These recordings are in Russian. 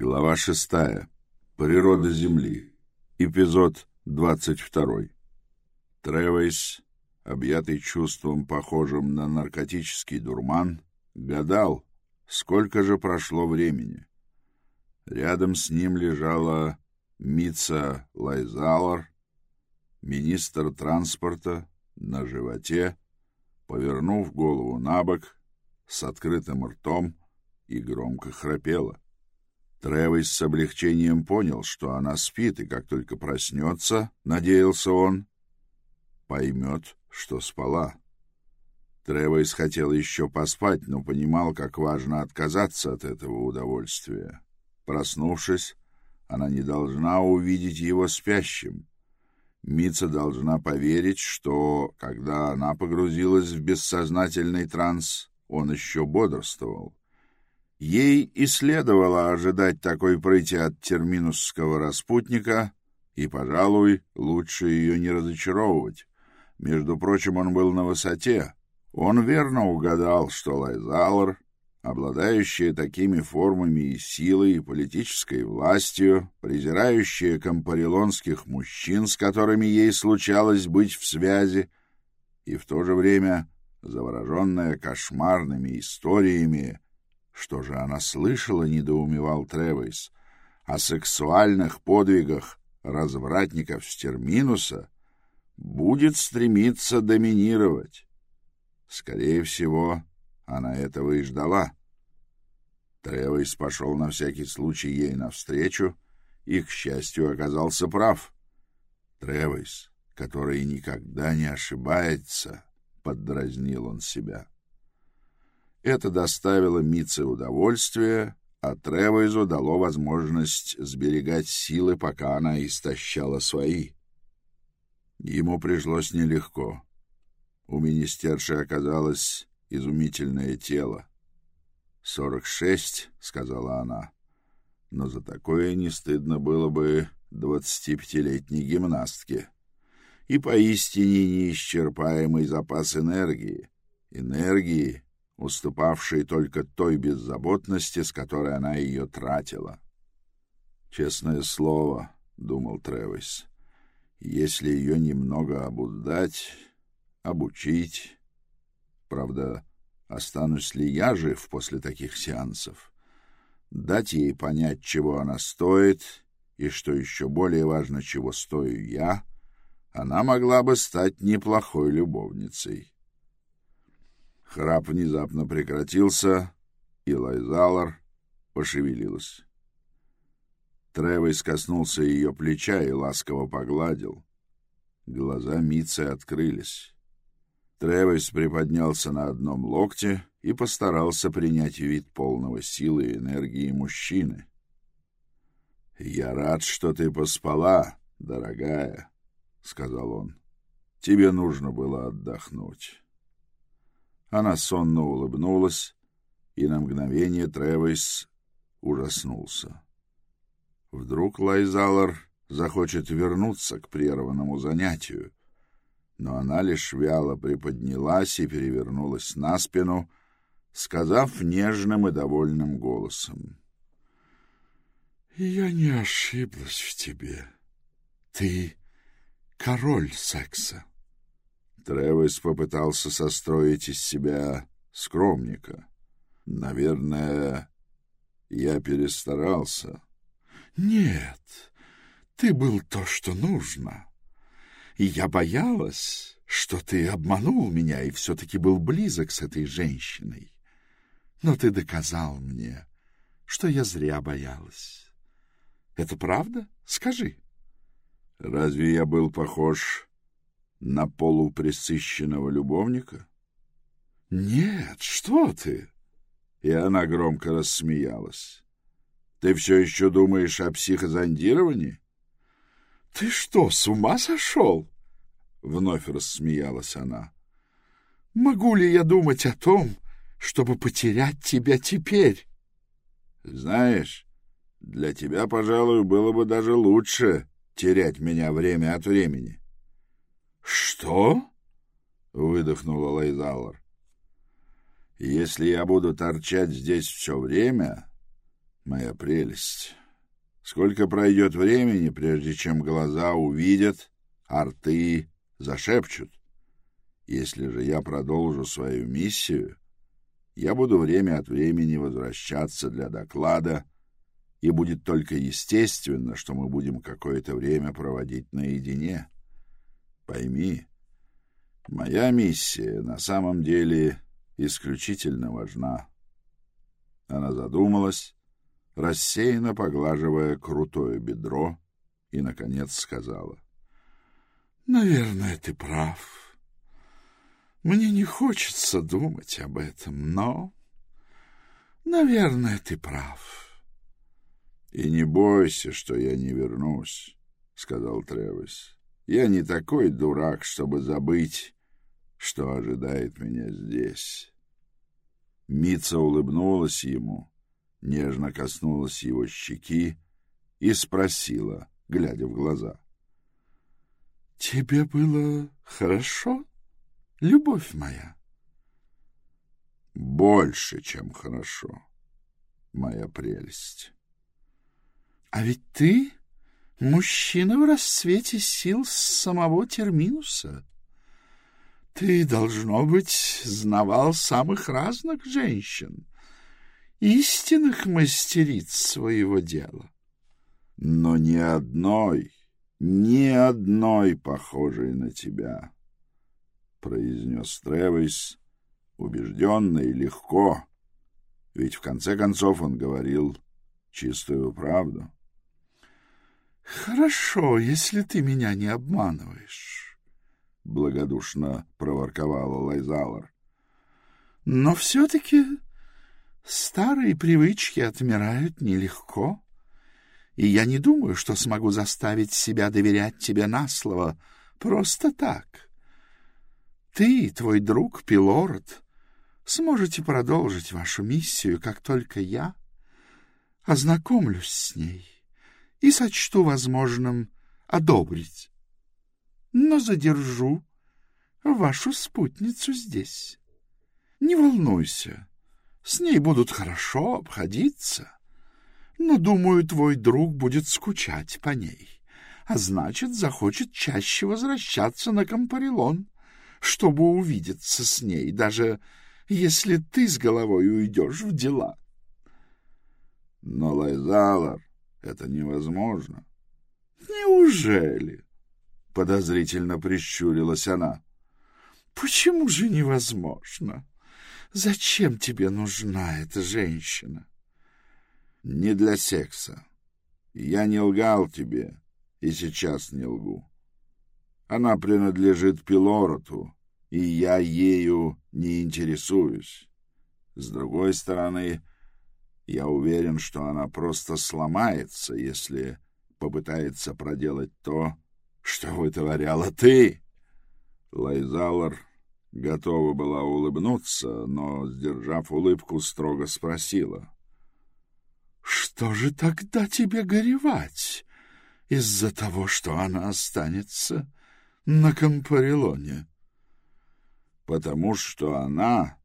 Глава шестая. Природа Земли. Эпизод двадцать второй. Тревейс, объятый чувством, похожим на наркотический дурман, гадал, сколько же прошло времени. Рядом с ним лежала Мица Лайзалар, министр транспорта, на животе, повернув голову на бок, с открытым ртом и громко храпела. Тревис с облегчением понял, что она спит, и как только проснется, надеялся он, поймет, что спала. Тревис хотел еще поспать, но понимал, как важно отказаться от этого удовольствия. Проснувшись, она не должна увидеть его спящим. Мица должна поверить, что, когда она погрузилась в бессознательный транс, он еще бодрствовал. Ей и следовало ожидать такой прыти от терминусского распутника, и, пожалуй, лучше ее не разочаровывать. Между прочим, он был на высоте. Он верно угадал, что Лайзалор, обладающая такими формами и силой, и политической властью, презирающая компарилонских мужчин, с которыми ей случалось быть в связи, и в то же время завороженная кошмарными историями, что же она слышала, недоумевал Тревейс, о сексуальных подвигах развратников Стерминуса будет стремиться доминировать. Скорее всего, она этого и ждала. Тревейс пошел на всякий случай ей навстречу и, к счастью, оказался прав. Тревейс, который никогда не ошибается, — поддразнил он себя. Это доставило Митце удовольствие, а Тревойзу дало возможность сберегать силы, пока она истощала свои. Ему пришлось нелегко. У министерши оказалось изумительное тело. «Сорок шесть», — сказала она, — «но за такое не стыдно было бы двадцатипятилетней гимнастке. И поистине неисчерпаемый запас энергии. Энергии, уступавшей только той беззаботности, с которой она ее тратила. «Честное слово», — думал Тревис, — «если ее немного обуздать, обучить... Правда, останусь ли я жив после таких сеансов? Дать ей понять, чего она стоит, и, что еще более важно, чего стою я, она могла бы стать неплохой любовницей». Храп внезапно прекратился, и Лайзалар пошевелилась. Тревес коснулся ее плеча и ласково погладил. Глаза Митцы открылись. Тревес приподнялся на одном локте и постарался принять вид полного силы и энергии мужчины. — Я рад, что ты поспала, дорогая, — сказал он. — Тебе нужно было отдохнуть. Она сонно улыбнулась, и на мгновение Тревис ужаснулся. Вдруг Лайзалар захочет вернуться к прерванному занятию, но она лишь вяло приподнялась и перевернулась на спину, сказав нежным и довольным голосом. — Я не ошиблась в тебе. Ты король секса. Тревис попытался состроить из себя скромника. Наверное, я перестарался. Нет, ты был то, что нужно. И я боялась, что ты обманул меня и все-таки был близок с этой женщиной. Но ты доказал мне, что я зря боялась. Это правда? Скажи. Разве я был похож на полупресыщенного любовника? — Нет, что ты! И она громко рассмеялась. — Ты все еще думаешь о психозондировании? — Ты что, с ума сошел? — вновь рассмеялась она. — Могу ли я думать о том, чтобы потерять тебя теперь? — Знаешь, для тебя, пожалуй, было бы даже лучше терять меня время от времени. «Что?» — выдохнула Лайзалар. «Если я буду торчать здесь все время, моя прелесть. Сколько пройдет времени, прежде чем глаза увидят, а рты зашепчут? Если же я продолжу свою миссию, я буду время от времени возвращаться для доклада, и будет только естественно, что мы будем какое-то время проводить наедине. Пойми, моя миссия на самом деле исключительно важна. Она задумалась, рассеянно поглаживая крутое бедро, и, наконец, сказала. — Наверное, ты прав. Мне не хочется думать об этом, но... Наверное, ты прав. — И не бойся, что я не вернусь, — сказал Тревис. — Я не такой дурак, чтобы забыть, что ожидает меня здесь. Мица улыбнулась ему, нежно коснулась его щеки и спросила, глядя в глаза. — Тебе было хорошо? — любовь моя. Больше, чем хорошо, моя прелесть. А ведь ты мужчина в расцвете сил самого Терминуса. Ты, должно быть, знавал самых разных женщин, истинных мастериц своего дела. Но ни одной, ни одной похожей на тебя. — произнес Тревис, убежденно и легко, ведь в конце концов он говорил чистую правду. — Хорошо, если ты меня не обманываешь, — благодушно проворковала Лайзалар. — Но все-таки старые привычки отмирают нелегко, и я не думаю, что смогу заставить себя доверять тебе на слово просто так. — ты и твой друг Пилород сможете продолжить вашу миссию, как только я ознакомлюсь с ней и сочту возможным одобрить. Но задержу вашу спутницу здесь. Не волнуйся, с ней будут хорошо обходиться, но, думаю, твой друг будет скучать по ней, а значит, захочет чаще возвращаться на Кампарилон чтобы увидеться с ней, даже если ты с головой уйдешь в дела. Но, Лайзалар, это невозможно. Неужели? Подозрительно прищурилась она. Почему же невозможно? Зачем тебе нужна эта женщина? Не для секса. Я не лгал тебе и сейчас не лгу. Она принадлежит Пилороту, и я ею не интересуюсь. С другой стороны, я уверен, что она просто сломается, если попытается проделать то, что вытворяла ты. Лайзалар готова была улыбнуться, но, сдержав улыбку, строго спросила. — Что же тогда тебе горевать из-за того, что она останется на Кампарелоне? Потому что она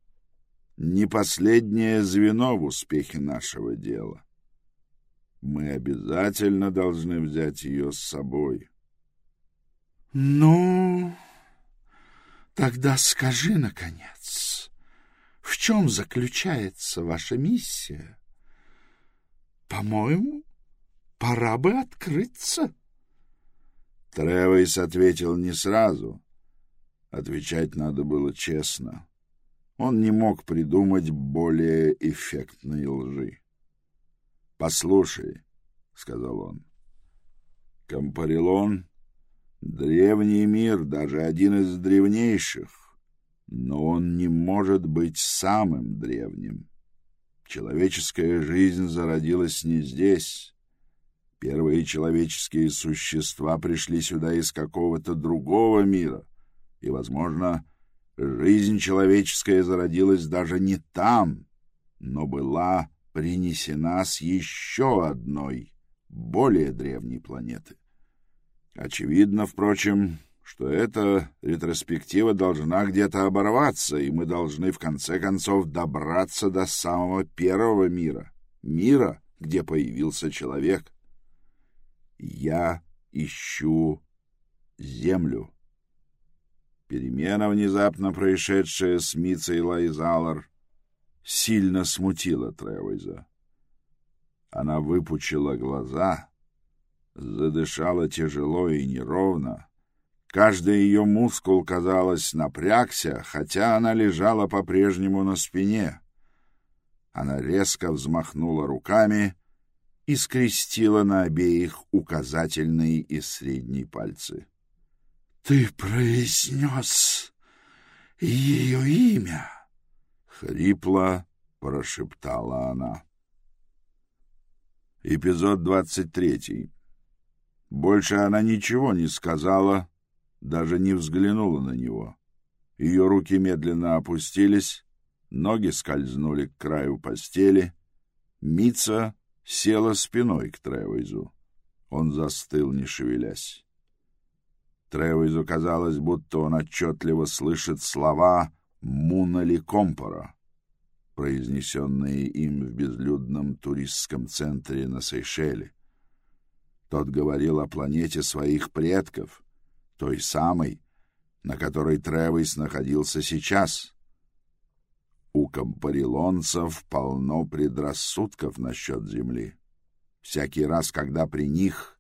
не последнее звено в успехе нашего дела. Мы обязательно должны взять ее с собой. — Ну, тогда скажи, наконец, в чем заключается ваша миссия? По-моему, пора бы открыться. — Тревейс ответил не сразу. Отвечать надо было честно. Он не мог придумать более эффектной лжи. «Послушай», — сказал он, — «Кампарилон — древний мир, даже один из древнейших, но он не может быть самым древним. Человеческая жизнь зародилась не здесь, Первые человеческие существа пришли сюда из какого-то другого мира, и, возможно, жизнь человеческая зародилась даже не там, но была принесена с еще одной, более древней планеты. Очевидно, впрочем, что эта ретроспектива должна где-то оборваться, и мы должны в конце концов добраться до самого первого мира, мира — где появился человек. Я ищу землю. Перемена, внезапно происшедшая с Мицей Лайзалар, сильно смутила Тревойза. Она выпучила глаза, задышала тяжело и неровно. Каждый ее мускул, казалось, напрягся, хотя она лежала по-прежнему на спине. Она резко взмахнула руками и скрестила на обеих указательный и средний пальцы. — Ты произнес ее имя? — хрипло прошептала она. Эпизод двадцать третий. Больше она ничего не сказала, даже не взглянула на него. Ее руки медленно опустились, ноги скользнули к краю постели. Мица села спиной к Тревойзу. Он застыл, не шевелясь. Тревойзу казалось, будто он отчетливо слышит слова «Мунали Компора», произнесенные им в безлюдном туристском центре на Сейшеле. Тот говорил о планете своих предков, той самой, на которой Тревис находился сейчас. У компарилонцев полно предрассудков насчет Земли. Всякий раз, когда при них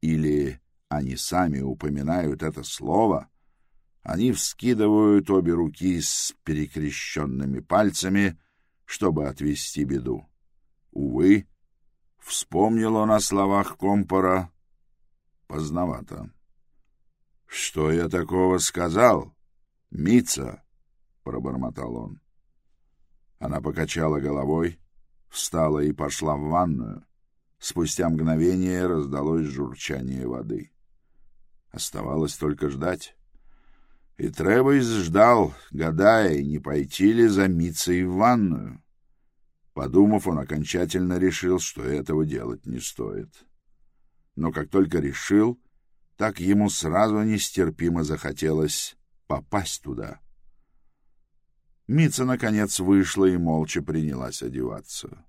или они сами упоминают это слово, они вскидывают обе руки с перекрещенными пальцами, чтобы отвести беду. Увы, Вспомнил он о словах компора. Поздновато. — Что я такого сказал? — Мица, — пробормотал он. Она покачала головой, встала и пошла в ванную. Спустя мгновение раздалось журчание воды. Оставалось только ждать. И Тревойс ждал, гадая, не пойти ли за Мицей в ванную. Подумав, он окончательно решил, что этого делать не стоит. Но как только решил, так ему сразу нестерпимо захотелось попасть туда. Мица, наконец, вышла и молча принялась одеваться.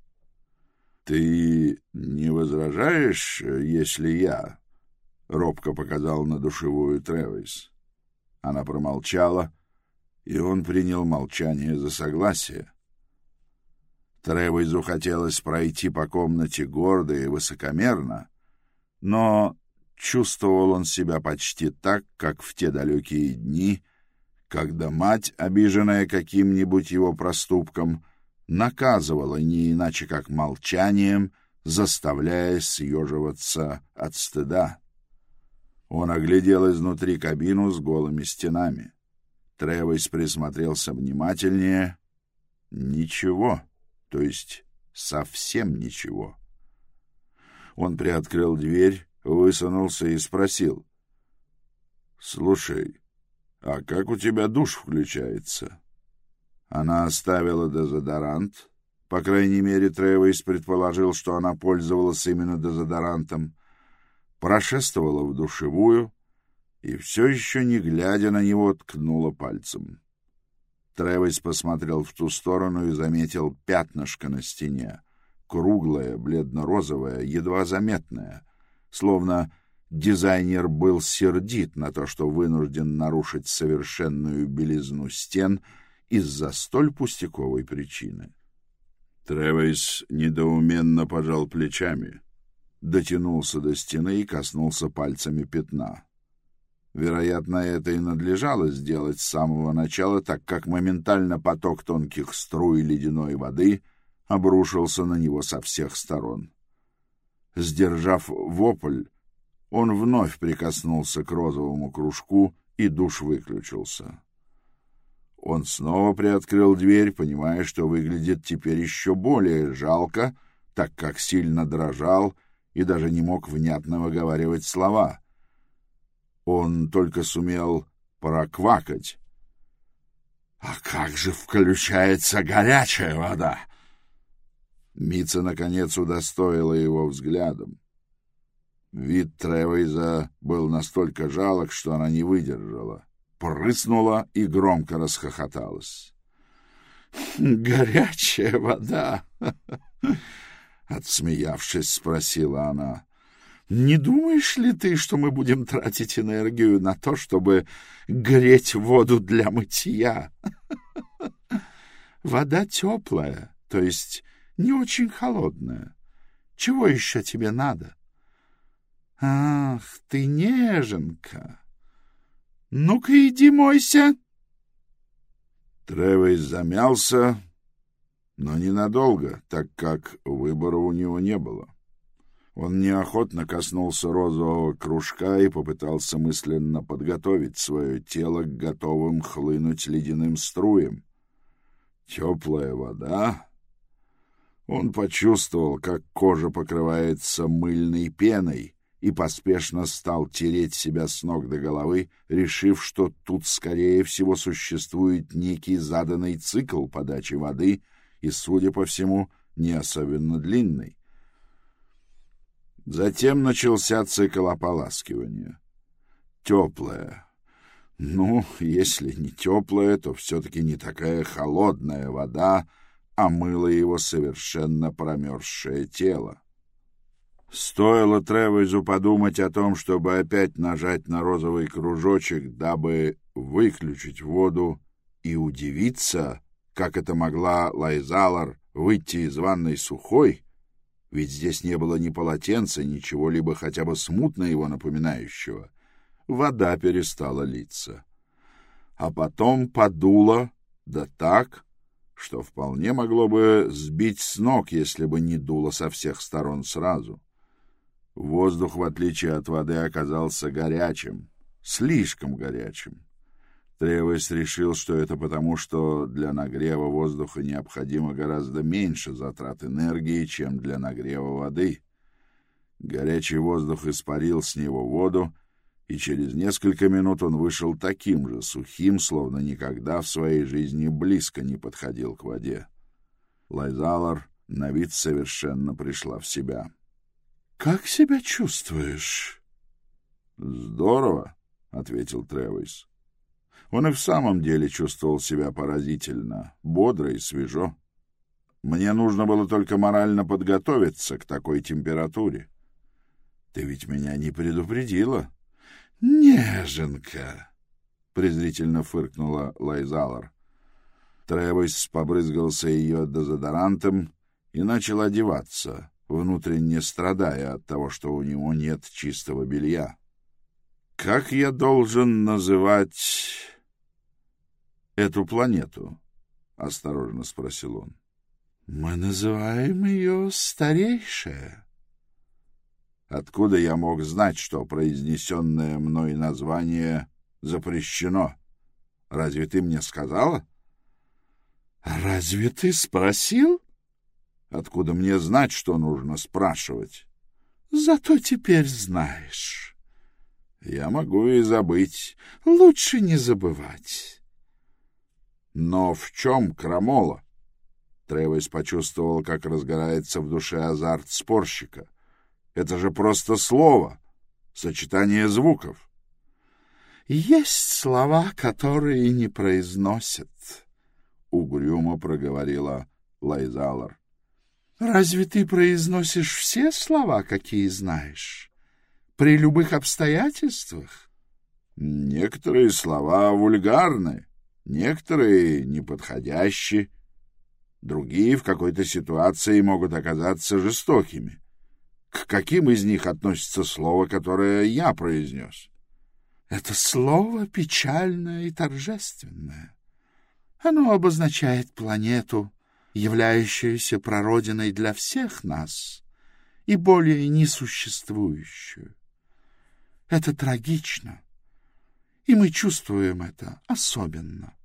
— Ты не возражаешь, если я... — робко показал на душевую Тревис. Она промолчала, и он принял молчание за согласие. — Тревойзу хотелось пройти по комнате гордо и высокомерно, но чувствовал он себя почти так, как в те далекие дни, когда мать, обиженная каким-нибудь его проступком, наказывала не иначе как молчанием, заставляя съеживаться от стыда. Он оглядел изнутри кабину с голыми стенами. Тревойс присмотрелся внимательнее. Ничего то есть совсем ничего. Он приоткрыл дверь, высунулся и спросил. — Слушай, а как у тебя душ включается? Она оставила дезодорант. По крайней мере, Тревейс предположил, что она пользовалась именно дезодорантом. Прошествовала в душевую и все еще, не глядя на него, ткнула пальцем. Тревис посмотрел в ту сторону и заметил пятнышко на стене. Круглое, бледно-розовое, едва заметное. Словно дизайнер был сердит на то, что вынужден нарушить совершенную белизну стен из-за столь пустяковой причины. Тревис недоуменно пожал плечами, дотянулся до стены и коснулся пальцами пятна. Вероятно, это и надлежало сделать с самого начала, так как моментально поток тонких струй ледяной воды обрушился на него со всех сторон. Сдержав вопль, он вновь прикоснулся к розовому кружку, и душ выключился. Он снова приоткрыл дверь, понимая, что выглядит теперь еще более жалко, так как сильно дрожал и даже не мог внятно выговаривать слова — он только сумел проквакать. — А как же включается горячая вода? Мица, наконец, удостоила его взглядом. Вид Тревейза был настолько жалок, что она не выдержала. Прыснула и громко расхохоталась. — Горячая вода! — отсмеявшись, спросила она. Не думаешь ли ты, что мы будем тратить энергию на то, чтобы греть воду для мытья? Вода теплая, то есть не очень холодная. Чего еще тебе надо? Ах, ты неженка. Ну-ка иди мойся. Тревес замялся, но ненадолго, так как выбора у него не было. Он неохотно коснулся розового кружка и попытался мысленно подготовить свое тело к готовым хлынуть ледяным струям. Теплая вода. Он почувствовал, как кожа покрывается мыльной пеной, и поспешно стал тереть себя с ног до головы, решив, что тут, скорее всего, существует некий заданный цикл подачи воды и, судя по всему, не особенно длинный. Затем начался цикл ополаскивания. Теплая. Ну, если не теплая, то все-таки не такая холодная вода омыла его совершенно промерзшее тело. Стоило Тревизу подумать о том, чтобы опять нажать на розовый кружочек, дабы выключить воду, и удивиться, как это могла Лайзалар выйти из ванной сухой, ведь здесь не было ни полотенца, ничего либо хотя бы смутно его напоминающего. Вода перестала литься. А потом подуло, да так, что вполне могло бы сбить с ног, если бы не дуло со всех сторон сразу. Воздух, в отличие от воды, оказался горячим, слишком горячим. Тревес решил, что это потому, что для нагрева воздуха необходимо гораздо меньше затрат энергии, чем для нагрева воды. Горячий воздух испарил с него воду, и через несколько минут он вышел таким же сухим, словно никогда в своей жизни близко не подходил к воде. Лайзалар на вид совершенно пришла в себя. — Как себя чувствуешь? — Здорово, — ответил Тревис. Он и в самом деле чувствовал себя поразительно, бодро и свежо. Мне нужно было только морально подготовиться к такой температуре. Ты ведь меня не предупредила? Неженка, презрительно фыркнула Лайзалар. Тревойс побрызгался ее дезодорантом и начал одеваться, внутренне страдая от того, что у него нет чистого белья. Как я должен называть эту планету? — осторожно спросил он. — Мы называем ее Старейшая. Откуда я мог знать, что произнесенное мной название запрещено? Разве ты мне сказала? — Разве ты спросил? Откуда мне знать, что нужно спрашивать? — Зато теперь знаешь. — Я могу и забыть. Лучше не забывать. Но в чем крамола? Тревес почувствовал, как разгорается в душе азарт спорщика. Это же просто слово, сочетание звуков. Есть слова, которые не произносят, угрюмо проговорила Лайзалар. Разве ты произносишь все слова, какие знаешь? При любых обстоятельствах? Некоторые слова вульгарны, Некоторые неподходящие, другие в какой-то ситуации могут оказаться жестокими. К каким из них относится слово, которое я произнес? Это слово печальное и торжественное. Оно обозначает планету, являющуюся прародиной для всех нас и более несуществующую. Это трагично, и мы чувствуем это особенно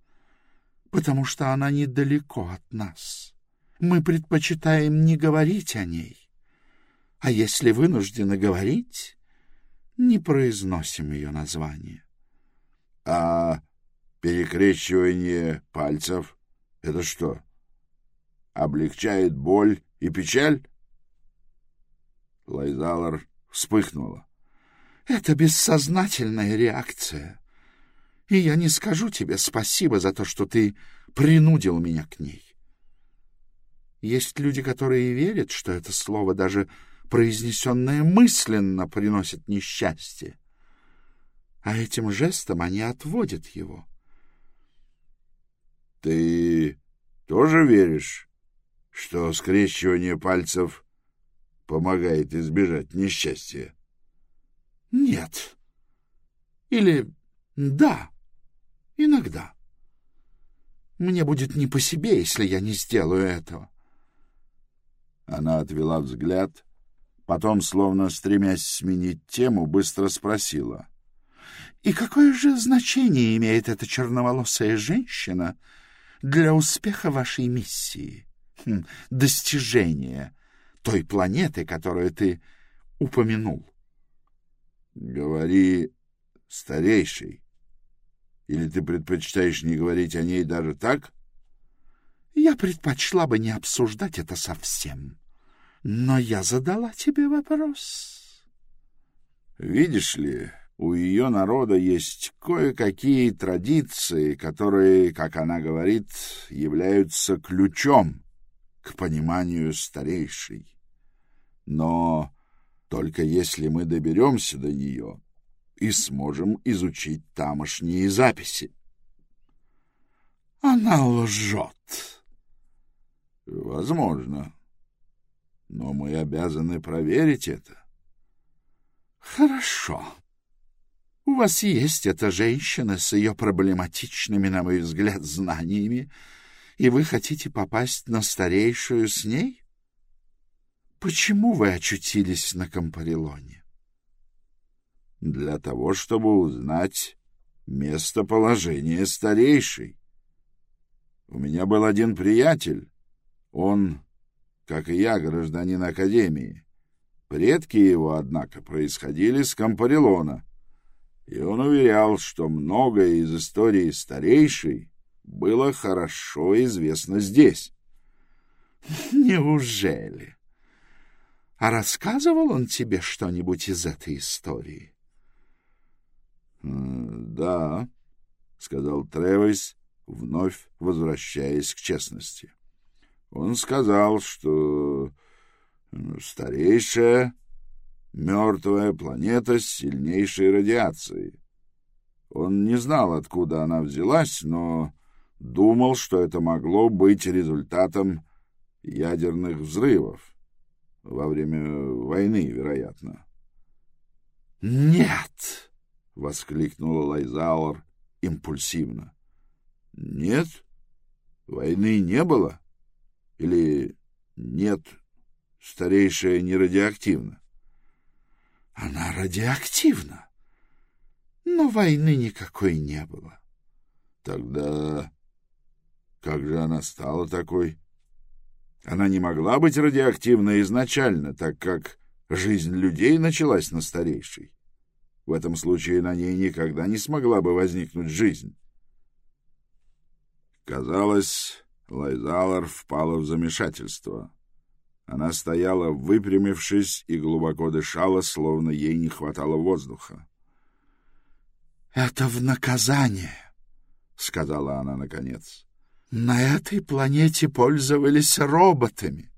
потому что она недалеко от нас. Мы предпочитаем не говорить о ней, а если вынуждены говорить, не произносим ее название. — А перекрещивание пальцев — это что? Облегчает боль и печаль? Лайзалар вспыхнула. — Это бессознательная реакция и я не скажу тебе спасибо за то, что ты принудил меня к ней. Есть люди, которые верят, что это слово, даже произнесенное мысленно, приносит несчастье. А этим жестом они отводят его. — Ты тоже веришь, что скрещивание пальцев помогает избежать несчастья? — Нет. Или да, иногда. Мне будет не по себе, если я не сделаю этого. Она отвела взгляд, потом, словно стремясь сменить тему, быстро спросила. — И какое же значение имеет эта черноволосая женщина для успеха вашей миссии, хм, достижения той планеты, которую ты упомянул? — Говори старейший. Или ты предпочитаешь не говорить о ней даже так? — Я предпочла бы не обсуждать это совсем. Но я задала тебе вопрос. — Видишь ли, у ее народа есть кое-какие традиции, которые, как она говорит, являются ключом к пониманию старейшей. Но только если мы доберемся до нее и сможем изучить тамошние записи. Она лжет. Возможно. Но мы обязаны проверить это. Хорошо. У вас есть эта женщина с ее проблематичными, на мой взгляд, знаниями, и вы хотите попасть на старейшую с ней? Почему вы очутились на Кампарилоне? Для того, чтобы узнать местоположение старейшей. У меня был один приятель. Он, как и я, гражданин Академии. Предки его, однако, происходили с Кампарилона — и он уверял, что многое из истории старейшей было хорошо известно здесь. Неужели? А рассказывал он тебе что-нибудь из этой истории? Да, сказал Тревис, вновь возвращаясь к честности. Он сказал, что старейшая Мертвая планета с сильнейшей радиацией. Он не знал, откуда она взялась, но думал, что это могло быть результатом ядерных взрывов. Во время войны, вероятно. «Нет!» — воскликнула Лайзауэр импульсивно. «Нет? Войны не было? Или нет, старейшая не радиоактивна?» Она радиоактивна. Но войны никакой не было. Тогда как же она стала такой? Она не могла быть радиоактивной изначально, так как жизнь людей началась на старейшей. В этом случае на ней никогда не смогла бы возникнуть жизнь. Казалось, Лайзалар впала в замешательство. Она стояла, выпрямившись, и глубоко дышала, словно ей не хватало воздуха. — Это в наказание, — сказала она наконец. — На этой планете пользовались роботами.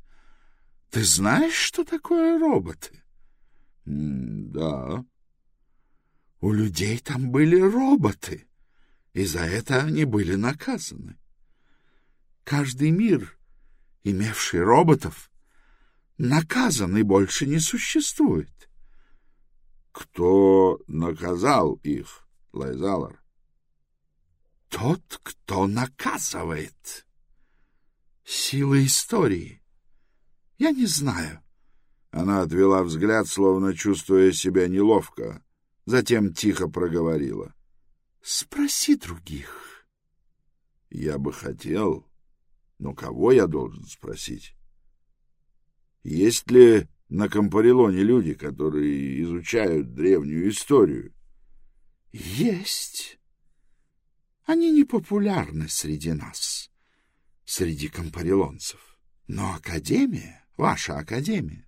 Ты знаешь, что такое роботы? — Да. — У людей там были роботы, и за это они были наказаны. Каждый мир, имевший роботов, — наказан и больше не существует. Кто наказал их, Лайзалар? Тот, кто наказывает. Сила истории. Я не знаю. Она отвела взгляд, словно чувствуя себя неловко, затем тихо проговорила. — Спроси других. — Я бы хотел, но кого я должен спросить? Есть ли на Кампарилоне люди, которые изучают древнюю историю? Есть. Они не популярны среди нас, среди кампарилонцев. Но Академия, ваша Академия,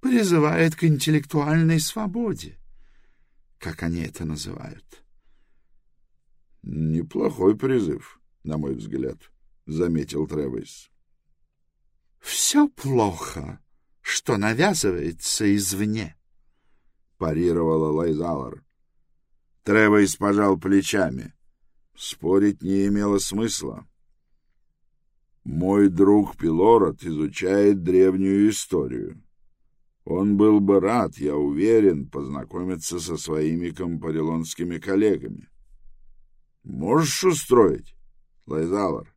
призывает к интеллектуальной свободе, как они это называют. Неплохой призыв, на мой взгляд, заметил Тревис. Все плохо, что навязывается извне, — парировала Лайзалар. Тревойс пожал плечами. Спорить не имело смысла. Мой друг Пилород изучает древнюю историю. Он был бы рад, я уверен, познакомиться со своими компарилонскими коллегами. Можешь устроить, Лайзалар?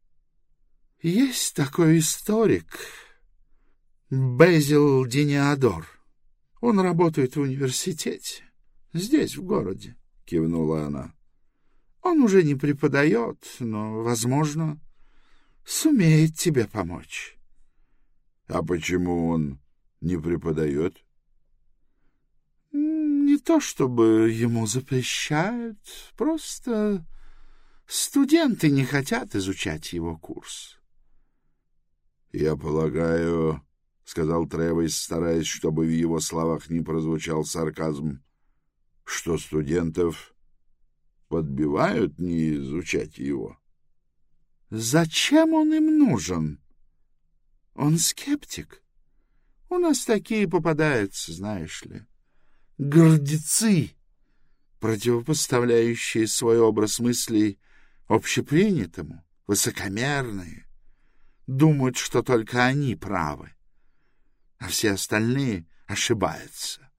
Есть такой историк, Безил Дениадор. Он работает в университете, здесь, в городе, — кивнула она. Он уже не преподает, но, возможно, сумеет тебе помочь. — А почему он не преподает? Не то чтобы ему запрещают, просто студенты не хотят изучать его курс. Я полагаю, сказал Тревис, стараясь, чтобы в его словах не прозвучал сарказм, что студентов подбивают не изучать его. Зачем он им нужен? Он скептик. У нас такие попадаются, знаешь ли. Гордецы, противопоставляющие свой образ мыслей общепринятому, высокомерные, думают, что только они правы, а все остальные ошибаются.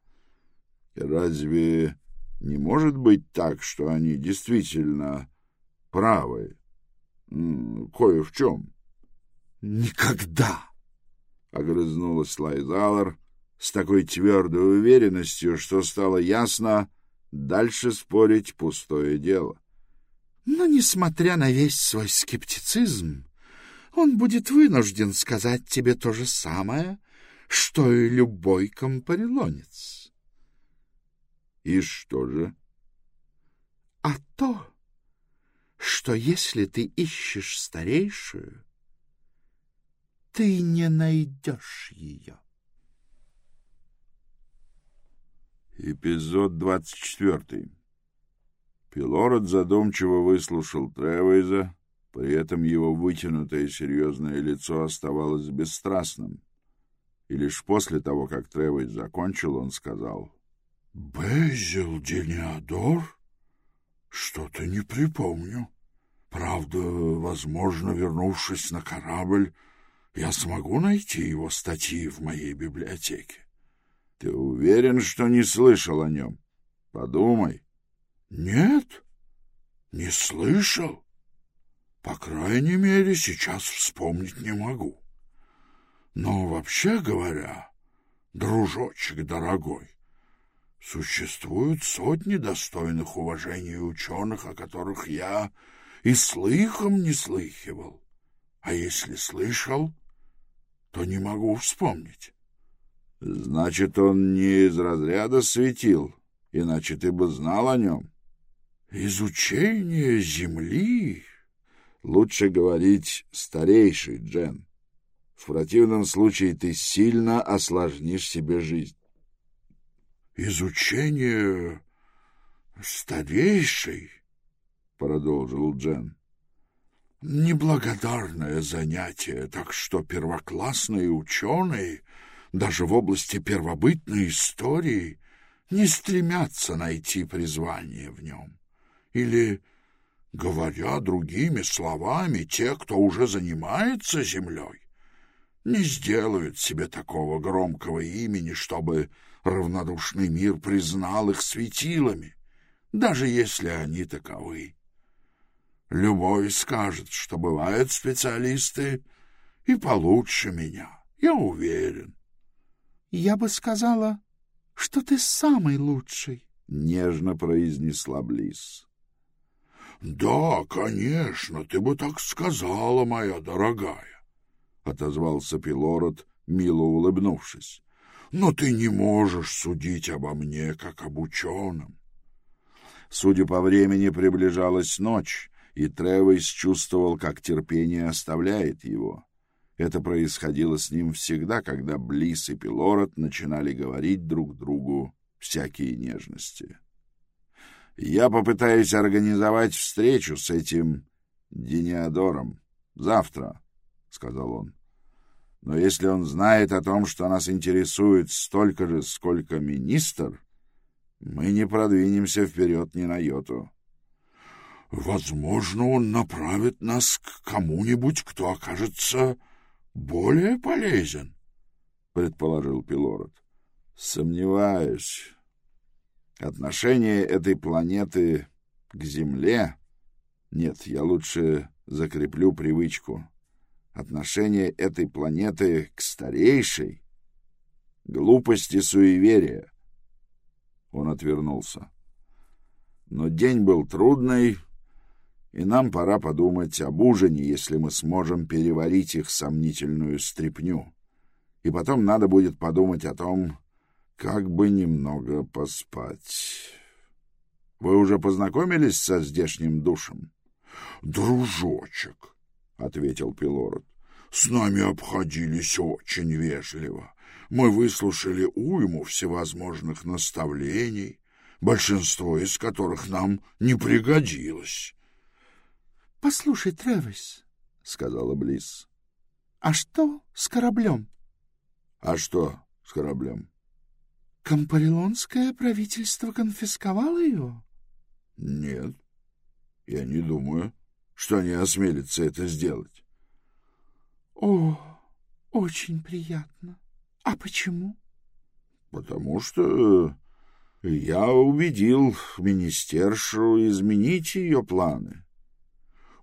Разве не может быть так, что они действительно правы? Кое в чем. Никогда! — огрызнулась Лайзалар с такой твердой уверенностью, что стало ясно, дальше спорить пустое дело. Но, несмотря на весь свой скептицизм, он будет вынужден сказать тебе то же самое, что и любой компарилонец. — И что же? — А то, что если ты ищешь старейшую, ты не найдешь ее. Эпизод двадцать четвертый. Пилород задумчиво выслушал Тревейза, при этом его вытянутое серьезное лицо оставалось бесстрастным. И лишь после того, как Тревейз закончил, он сказал. — Безил Дениадор? Что-то не припомню. Правда, возможно, вернувшись на корабль, я смогу найти его статьи в моей библиотеке. Ты уверен, что не слышал о нем? Подумай. Нет, не слышал. По крайней мере, сейчас вспомнить не могу. Но вообще говоря, дружочек дорогой, существуют сотни достойных уважения ученых, о которых я и слыхом не слыхивал. А если слышал, то не могу вспомнить. — Значит, он не из разряда светил, иначе ты бы знал о нем. — Изучение Земли... Лучше говорить «старейший, Джен». В противном случае ты сильно осложнишь себе жизнь. — Изучение старейший, — продолжил Джен. Неблагодарное занятие, так что первоклассные ученые, даже в области первобытной истории, не стремятся найти призвание в нем. Или, говоря другими словами, те, кто уже занимается землей, не сделают себе такого громкого имени, чтобы равнодушный мир признал их светилами, даже если они таковы. Любой скажет, что бывают специалисты и получше меня, я уверен. — Я бы сказала, что ты самый лучший, — нежно произнесла Близ. — Да, конечно, ты бы так сказала, моя дорогая, — отозвался Пилород, мило улыбнувшись. — Но ты не можешь судить обо мне, как об ученом. Судя по времени, приближалась ночь, и Тревойс чувствовал, как терпение оставляет его. Это происходило с ним всегда, когда Близ и Пилород начинали говорить друг другу всякие нежности. «Я попытаюсь организовать встречу с этим Дениадором завтра», — сказал он. Но если он знает о том, что нас интересует столько же, сколько министр, мы не продвинемся вперед ни на йоту. Возможно, он направит нас к кому-нибудь, кто окажется более полезен, — предположил Пилород. Сомневаюсь. Отношение этой планеты к Земле... Нет, я лучше закреплю привычку. Отношение этой планеты к старейшей — глупости суеверия. Он отвернулся. Но день был трудный, и нам пора подумать об ужине, если мы сможем переварить их сомнительную стряпню. И потом надо будет подумать о том, как бы немного поспать. Вы уже познакомились со здешним душем? — Дружочек, — ответил Пилород, — с нами обходились очень вежливо. Мы выслушали уйму всевозможных наставлений, большинство из которых нам не пригодилось. — Послушай, Тревис, — сказала Близ, — а что с кораблем? — А что с кораблем? — Кампарилонское правительство конфисковало его? — Нет, я не думаю, что они осмелятся это сделать. — О, очень приятно. А почему? — Потому что я убедил министершу изменить ее планы. —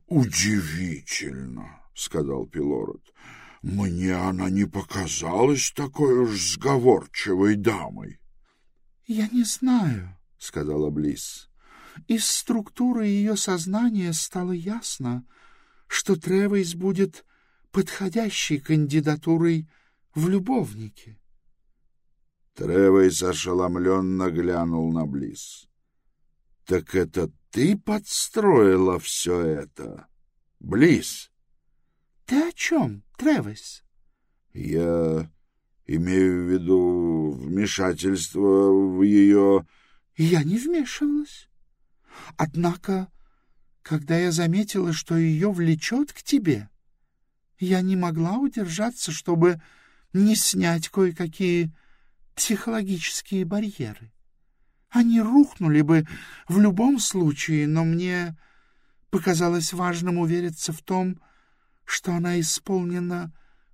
«Удивительно», — сказал Пилород. «Мне она не показалась такой уж сговорчивой дамой». «Я не знаю», — сказала Близ. «Из структуры ее сознания стало ясно, что Тревейс будет подходящей кандидатурой в любовнике». Тревейс ошеломленно глянул на Близ. «Так это ты подстроила все это, Близ. Ты о чем, Тревис? Я имею в виду вмешательство в ее... Я не вмешивалась. Однако, когда я заметила, что ее влечет к тебе, я не могла удержаться, чтобы не снять кое-какие психологические барьеры. Они рухнули бы в любом случае, но мне показалось важным увериться в том, что она исполнена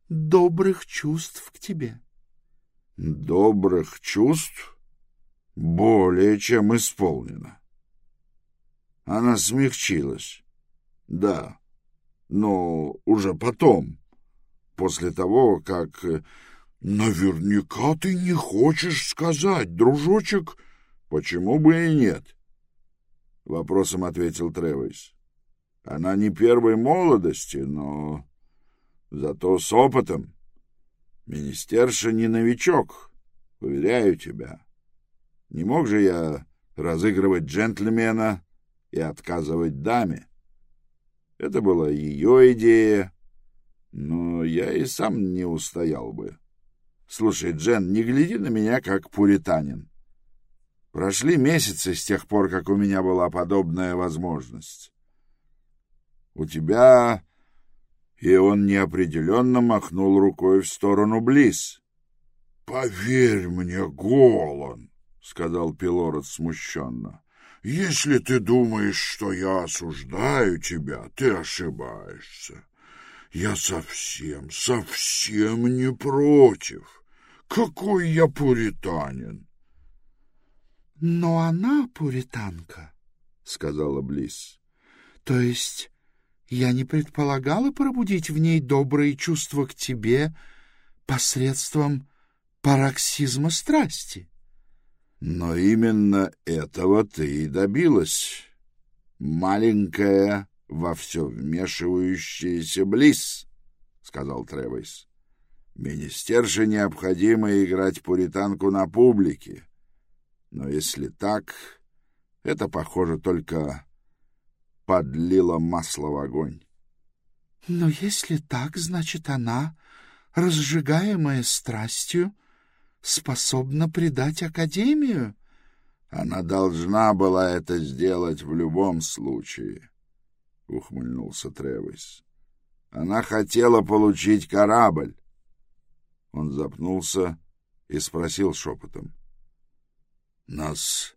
добрых чувств к тебе. — Добрых чувств? Более чем исполнена. Она смягчилась. Да, но уже потом, после того, как... Наверняка ты не хочешь сказать, дружочек, — Почему бы и нет? Вопросом ответил Тревис. Она не первой молодости, но зато с опытом. Министерша не новичок, уверяю тебя. Не мог же я разыгрывать джентльмена и отказывать даме. Это была ее идея, но я и сам не устоял бы. Слушай, Джен, не гляди на меня как пуританин. Прошли месяцы с тех пор, как у меня была подобная возможность. У тебя... И он неопределенно махнул рукой в сторону Близ. — Поверь мне, Голан, — сказал Пилород смущенно. — Если ты думаешь, что я осуждаю тебя, ты ошибаешься. Я совсем, совсем не против. Какой я пуританин! Но она пуританка, — сказала Близ. То есть я не предполагала пробудить в ней добрые чувства к тебе посредством пароксизма страсти. Но именно этого ты и добилась, маленькая во все вмешивающаяся Близ, — сказал Тревис. Министерше необходимо играть пуританку на публике. Но если так, это, похоже, только подлило масло в огонь. Но если так, значит, она, разжигаемая страстью, способна предать Академию? Она должна была это сделать в любом случае, — ухмыльнулся Тревис. Она хотела получить корабль. Он запнулся и спросил шепотом. — Нас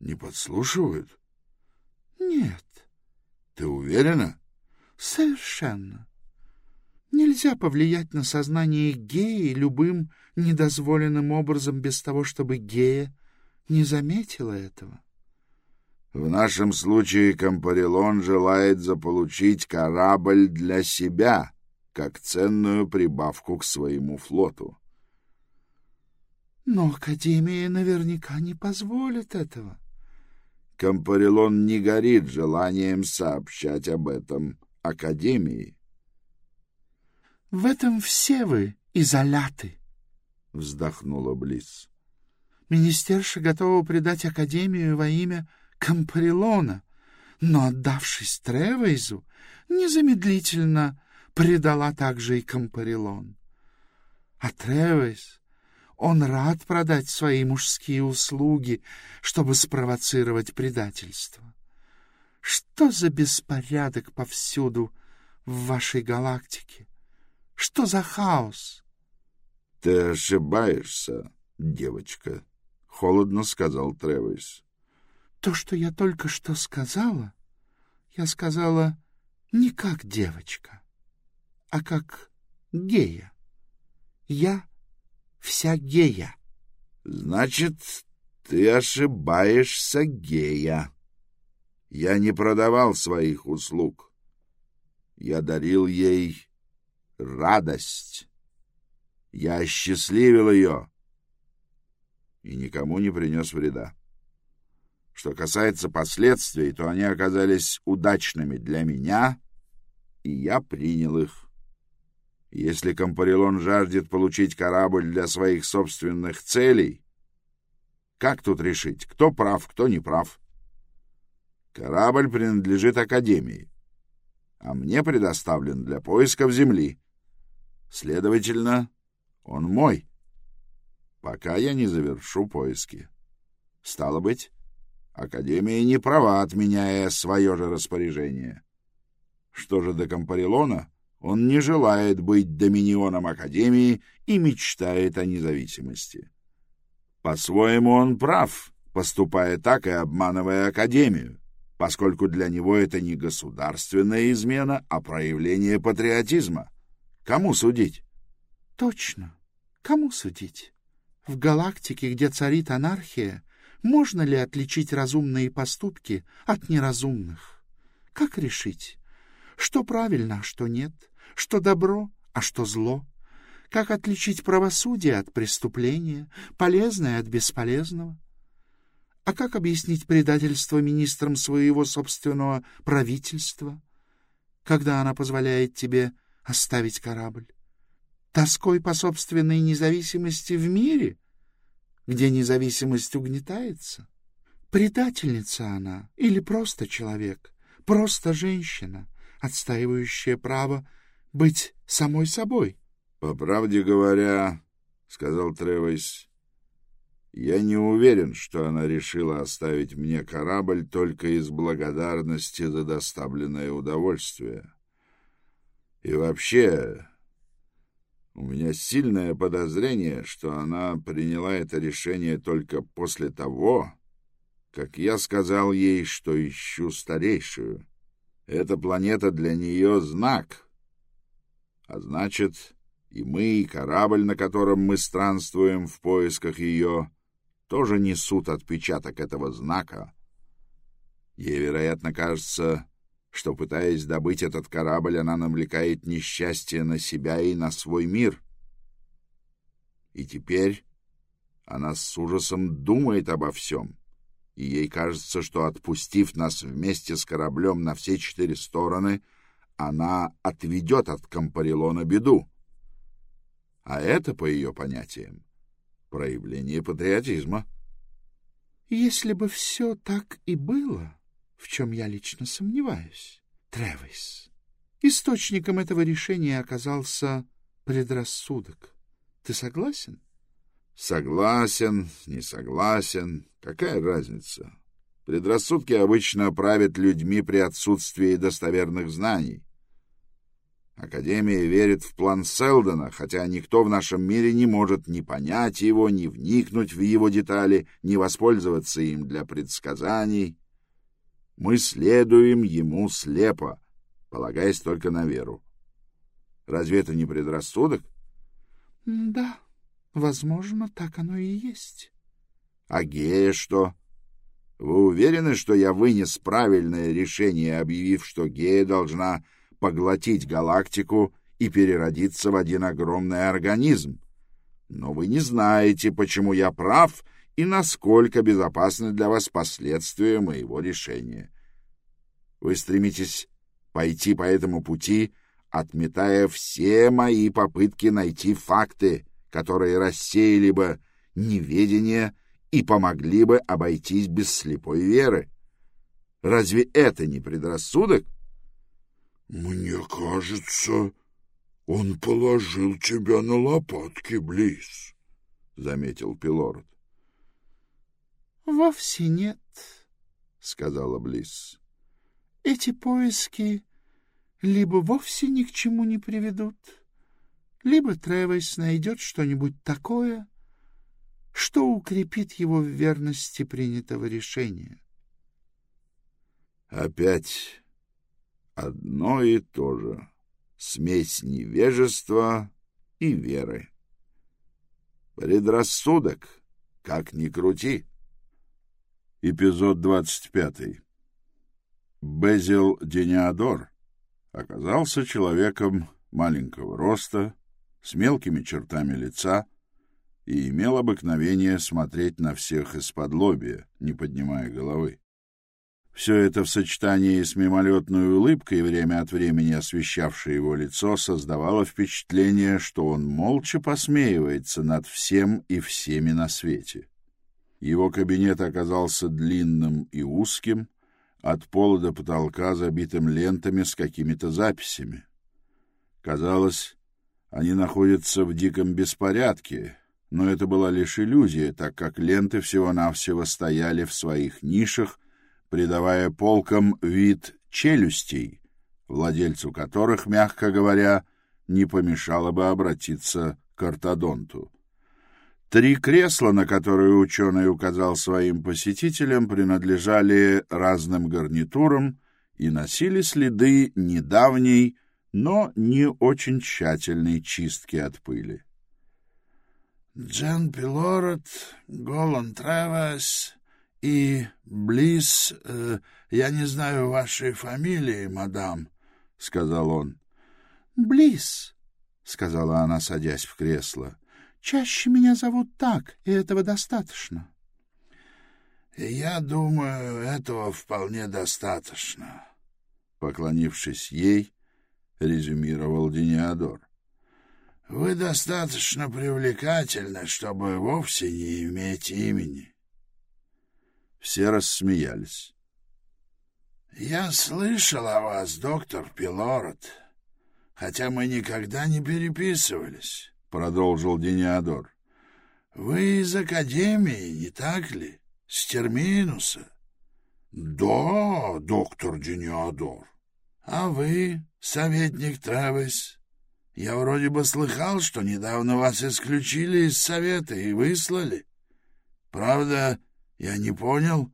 не подслушивают? — Нет. — Ты уверена? — Совершенно. Нельзя повлиять на сознание геи любым недозволенным образом без того, чтобы гея не заметила этого. В нашем случае Компарелон желает заполучить корабль для себя, как ценную прибавку к своему флоту. Но Академия наверняка не позволит этого. Компарелон не горит желанием сообщать об этом Академии. — В этом все вы изоляты, — вздохнула Близ. — Министерша готова предать Академию во имя Компарелона, но, отдавшись Тревейзу, незамедлительно предала также и Компарелон. А Тревейз, он рад продать свои мужские услуги, чтобы спровоцировать предательство. Что за беспорядок повсюду в вашей галактике? Что за хаос? — Ты ошибаешься, девочка, — холодно сказал Тревис. То, что я только что сказала, я сказала не как девочка, а как гея. Я вся гея. — Значит, ты ошибаешься, гея. Я не продавал своих услуг. Я дарил ей радость. Я осчастливил ее и никому не принес вреда. Что касается последствий, то они оказались удачными для меня, и я принял их. Если Компарелон жаждет получить корабль для своих собственных целей, как тут решить, кто прав, кто не прав? Корабль принадлежит Академии, а мне предоставлен для поисков Земли. Следовательно, он мой, пока я не завершу поиски. Стало быть, Академия не права, отменяя свое же распоряжение. Что же до Компарелона, он не желает быть доминионом Академии и мечтает о независимости. По-своему он прав, поступая так и обманывая Академию, поскольку для него это не государственная измена, а проявление патриотизма. Кому судить? — Точно. Кому судить? В галактике, где царит анархия, можно ли отличить разумные поступки от неразумных? Как решить, что правильно, а что нет, что добро, а что зло? Как отличить правосудие от преступления, полезное от бесполезного? А как объяснить предательство министрам своего собственного правительства, когда она позволяет тебе оставить корабль? Тоской по собственной независимости в мире — где независимость угнетается? Предательница она или просто человек, просто женщина, отстаивающая право быть самой собой? — По правде говоря, — сказал Тревойс, — я не уверен, что она решила оставить мне корабль только из благодарности за доставленное удовольствие. И вообще, у меня сильное подозрение, что она приняла это решение только после того, как я сказал ей, что ищу старейшую. Эта планета для нее знак. А значит, и мы, и корабль, на котором мы странствуем в поисках ее, тоже несут отпечаток этого знака. Ей, вероятно, кажется, что, пытаясь добыть этот корабль, она навлекает несчастье на себя и на свой мир. И теперь она с ужасом думает обо всем, и ей кажется, что, отпустив нас вместе с кораблем на все четыре стороны, она отведет от Компарелона беду. А это, по ее понятиям, проявление патриотизма. Если бы все так и было, в чем я лично сомневаюсь, Тревис. Источником этого решения оказался предрассудок. Ты согласен? Согласен, не согласен. Какая разница? Предрассудки обычно правят людьми при отсутствии достоверных знаний. Академия верит в план Селдона, хотя никто в нашем мире не может ни понять его, ни вникнуть в его детали, ни воспользоваться им для предсказаний. Мы следуем ему слепо, полагаясь только на веру. Разве это не предрассудок? — Да, возможно, так оно и есть. — А гея что? Вы уверены, что я вынес правильное решение, объявив, что гея должна поглотить галактику и переродиться в один огромный организм? Но вы не знаете, почему я прав и насколько безопасны для вас последствия моего решения. Вы стремитесь пойти по этому пути, отметая все мои попытки найти факты, которые рассеяли бы неведение и помогли бы обойтись без слепой веры. Разве это не предрассудок? — Мне кажется, он положил тебя на лопатки, Близ, — заметил Пилород. — Вовсе нет, — сказала Близ. — Эти поиски либо вовсе ни к чему не приведут, либо Тревес найдет что-нибудь такое, что укрепит его в верности принятого решения. Опять одно и то же. Смесь невежества и веры. Предрассудок, как ни крути. Эпизод двадцать пятый. Безил Дениадор оказался человеком маленького роста, с мелкими чертами лица и имел обыкновение смотреть на всех из-под лобья, не поднимая головы. Все это в сочетании с мимолетной улыбкой, время от времени освещавшей его лицо, создавало впечатление, что он молча посмеивается над всем и всеми на свете. Его кабинет оказался длинным и узким, от пола до потолка забитым лентами с какими-то записями. Казалось, они находятся в диком беспорядке, но это была лишь иллюзия, так как ленты всего-навсего стояли в своих нишах, придавая полкам вид челюстей, владельцу которых, мягко говоря, не помешало бы обратиться к ортодонту. Три кресла, на которые ученый указал своим посетителям, принадлежали разным гарнитурам и носили следы недавней, но не очень тщательной чистки от пыли. Джен Пилорет, Голан Тревес и Близ... Э, я не знаю вашей фамилии, мадам, — сказал он. — Близ, — сказала она, садясь в кресло. Чаще меня зовут так, и этого достаточно. — Я думаю, этого вполне достаточно. Поклонившись ей, резюмировал Дениадор. — Вы достаточно привлекательны, чтобы вовсе не иметь имени. Все рассмеялись. — Я слышал о вас, доктор Пилород, хотя мы никогда не переписывались. — продолжил Дениадор. — Вы из Академии, не так ли? С Терминуса? — Да, доктор Дениадор. — А вы, советник Тревес? Я вроде бы слыхал, что недавно вас исключили из совета и выслали. Правда, я не понял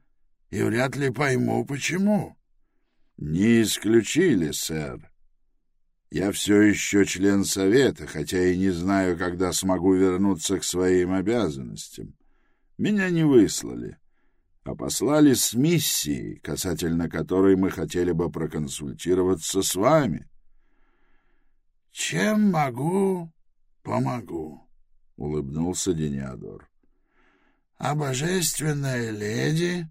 и вряд ли пойму, почему. — Не исключили, сэр. Я все еще член совета, хотя и не знаю, когда смогу вернуться к своим обязанностям. Меня не выслали, а послали с миссией, касательно которой мы хотели бы проконсультироваться с вами. — Чем могу, помогу, — улыбнулся Дениадор. — А божественная леди,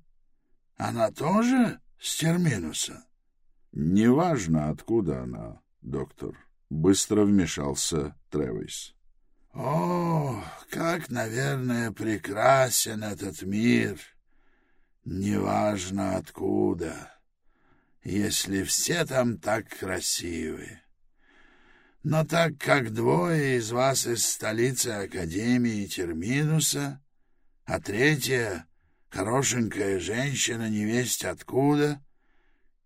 она тоже с Терминуса? — Неважно, откуда она доктор. Быстро вмешался Тревис. О, как, наверное, прекрасен этот мир, неважно откуда, если все там так красивы. Но так как двое из вас из столицы Академии Терминуса, а третья — хорошенькая женщина невесть откуда,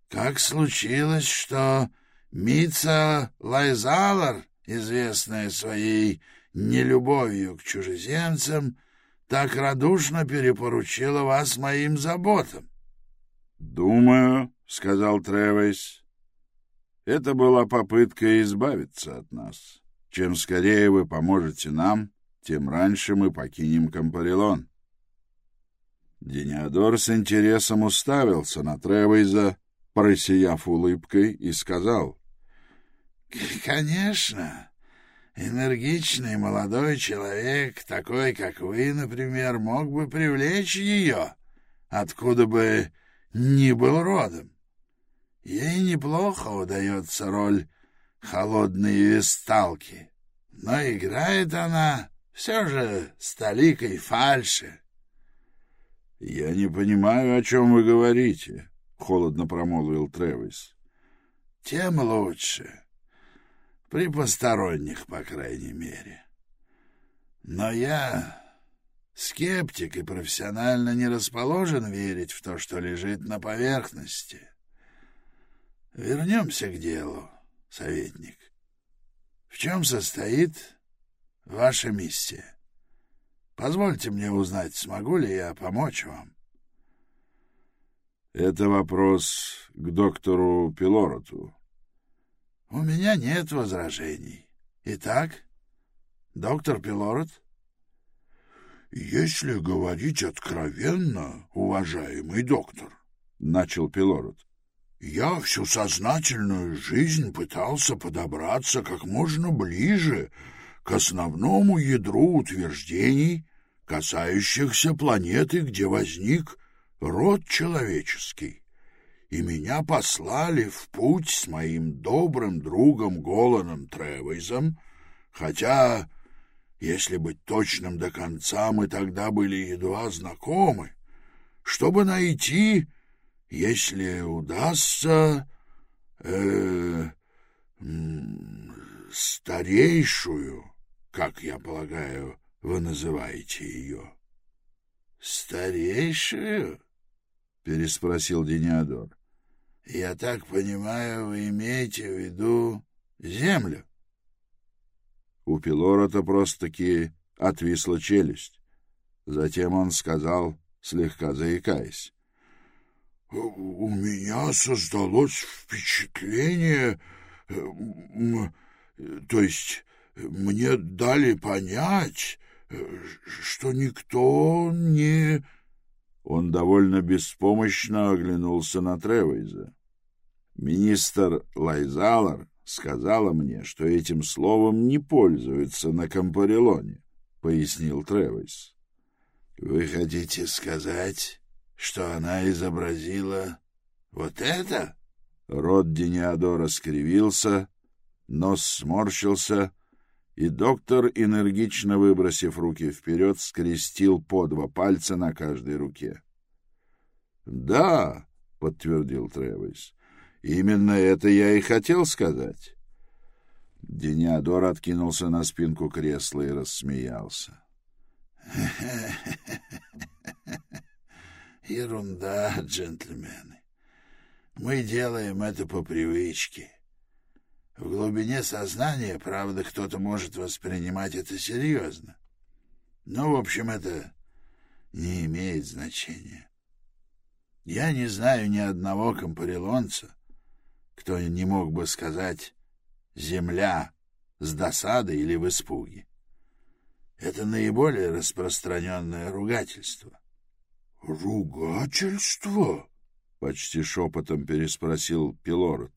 как случилось, что Мица Лайзалар, известная своей нелюбовью к чужеземцам, так радушно перепоручила вас моим заботам. — Думаю, — сказал Тревес, — это была попытка избавиться от нас. Чем скорее вы поможете нам, тем раньше мы покинем Кампарилон. Дениадор с интересом уставился на Тревейза, просияв улыбкой, и сказал. — Конечно, энергичный молодой человек, такой, как вы, например, мог бы привлечь ее, откуда бы ни был родом. Ей неплохо удается роль холодной весталки, но играет она все же с толикой фальши. — Я не понимаю, о чем вы говорите, — холодно промолвил Тревис. — Тем лучше. При посторонних, по крайней мере. Но я скептик и профессионально не расположен верить в то, что лежит на поверхности. Вернемся к делу, советник. В чем состоит ваша миссия? Позвольте мне узнать, смогу ли я помочь вам. Это вопрос к доктору Пилороту. У меня нет возражений. Итак, доктор Пилорот? Если говорить откровенно, уважаемый доктор, начал Пилорот, я всю сознательную жизнь пытался подобраться как можно ближе к основному ядру утверждений, касающихся планеты, где возник род человеческий, и меня послали в путь с моим добрым другом Голаном Тревейзом, хотя, если быть точным до конца, мы тогда были едва знакомы, чтобы найти, если удастся, э, старейшую, как я полагаю, вы называете ее. — Старейшую? — переспросил Дениадор. — Я так понимаю, вы имеете в виду землю? У Пилорота просто-таки отвисла челюсть. Затем он сказал, слегка заикаясь. — У меня создалось впечатление... То есть мне дали понять, что никто не... Он довольно беспомощно оглянулся на Тревейза. Министр Лайзалар сказала мне, что этим словом не пользуются на Кампарелоне, — пояснил Тревейз. — Вы хотите сказать, что она изобразила вот это? Рот Дениадора скривился, нос сморщился, и доктор, энергично выбросив руки вперед, скрестил по два пальца на каждой руке. — Да, — подтвердил Тревис, — именно это я и хотел сказать. Дениадор откинулся на спинку кресла и рассмеялся. — Ерунда, джентльмены. Мы делаем это по привычке. В глубине сознания, правда, кто-то может воспринимать это серьезно. Но, в общем, это не имеет значения. Я не знаю ни одного компарелонца, кто не мог бы сказать «земля» с досадой или в испуге. Это наиболее распространенное ругательство. — Ругательство? — почти шепотом переспросил Пилород.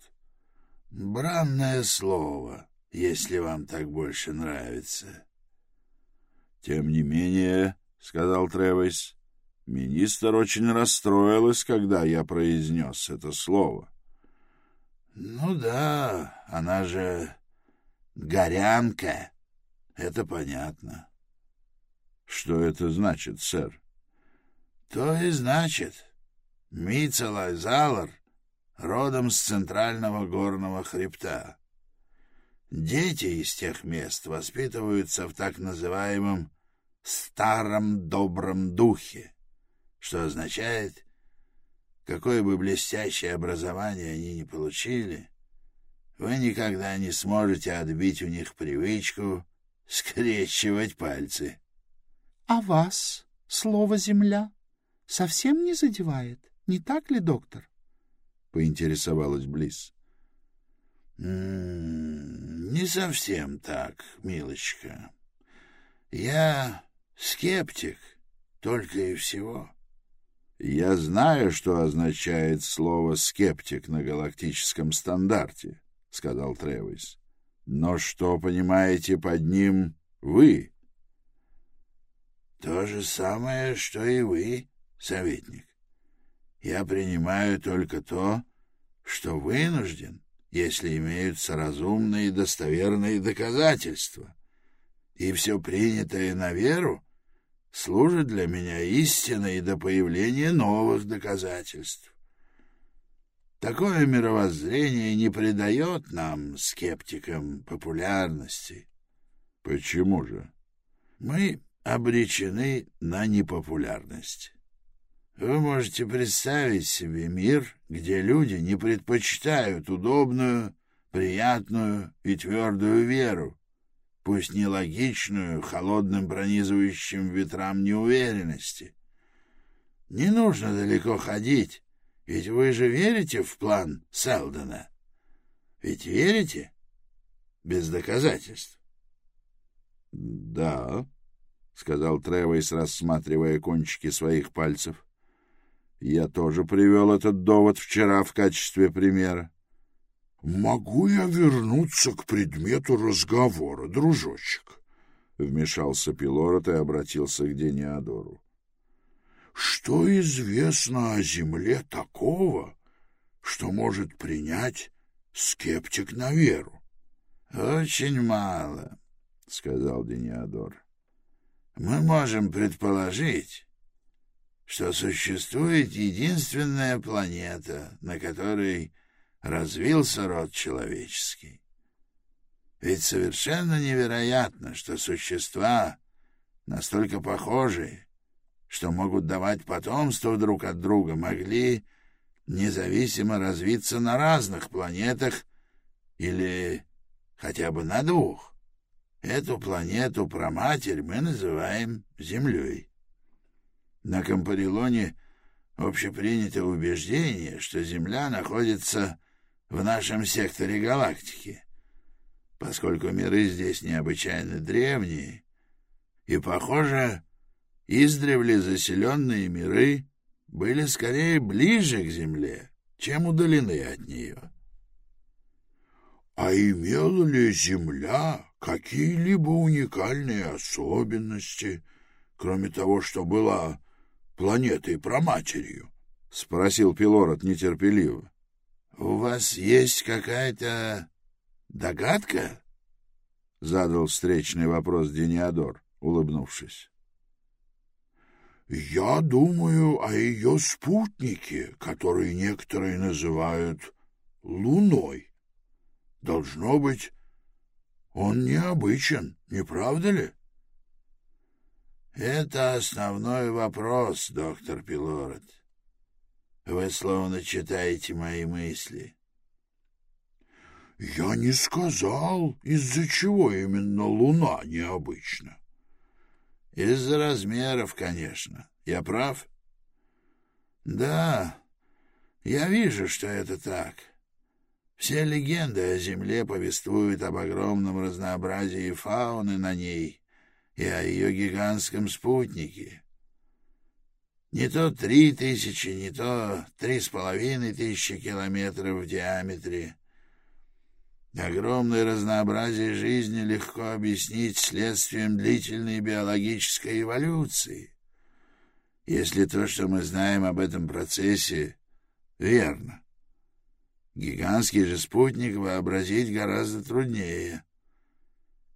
— Бранное слово, если вам так больше нравится. — Тем не менее, — сказал Тревис, — министр очень расстроилась, когда я произнес это слово. — Ну да, она же горянка. Это понятно. — Что это значит, сэр? — То и значит. Мицелай Залар родом с центрального горного хребта. Дети из тех мест воспитываются в так называемом «старом добром духе», что означает, какое бы блестящее образование они ни получили, вы никогда не сможете отбить у них привычку скрещивать пальцы. — А вас слово «земля» совсем не задевает, не так ли, доктор? — поинтересовалась Близ. «М-м, — Не совсем так, милочка. Я скептик, только и всего. — Я знаю, что означает слово «скептик» на галактическом стандарте, — сказал Тревис. — Но что понимаете под ним вы? — То же самое, что и вы, советник. Я принимаю только то, что вынужден, если имеются разумные и достоверные доказательства. И все принятое на веру служит для меня истиной до появления новых доказательств. Такое мировоззрение не придает нам, скептикам, популярности. Почему же? Мы обречены на непопулярность. Вы можете представить себе мир, где люди не предпочитают удобную, приятную и твердую веру, пусть не логичную, холодным пронизывающим ветрам неуверенности. Не нужно далеко ходить, ведь вы же верите в план Селдона? Ведь верите? Без доказательств. — Да, — сказал Тревойс, рассматривая кончики своих пальцев. — Я тоже привел этот довод вчера в качестве примера. — Могу я вернуться к предмету разговора, дружочек? — вмешался Пилород и обратился к Дениадору. Что известно о Земле такого, что может принять скептик на веру? — Очень мало, — сказал Дениадор. — Мы можем предположить, что существует единственная планета, на которой развился род человеческий. Ведь совершенно невероятно, что существа, настолько похожие, что могут давать потомство друг от друга, могли независимо развиться на разных планетах или хотя бы на двух. Эту планету проматерь мы называем Землей. На Кампарилоне общепринято убеждение, что Земля находится в нашем секторе галактики, поскольку миры здесь необычайно древние и, похоже, издревле заселенные миры были скорее ближе к Земле, чем удалены от нее. А имела ли Земля какие-либо уникальные особенности, кроме того, что была планетой-проматерью? — спросил Пилород нетерпеливо. — У вас есть какая-то догадка? — задал встречный вопрос Дениадор, улыбнувшись. Я думаю о ее спутнике, который некоторые называют Луной. Должно быть, он необычен, не правда ли? Это основной вопрос, доктор Пилород. Вы словно читаете мои мысли. Я не сказал, из-за чего именно Луна необычна. Из-за размеров, конечно. Я прав? Да, я вижу, что это так. Все легенды о Земле повествуют об огромном разнообразии фауны на ней и о ее гигантском спутнике. Не то три тысячи, не то три с половиной тысячи километров в диаметре — Огромное разнообразие жизни легко объяснить следствием длительной биологической эволюции, если то, что мы знаем об этом процессе, верно. Гигантский же спутник вообразить гораздо труднее.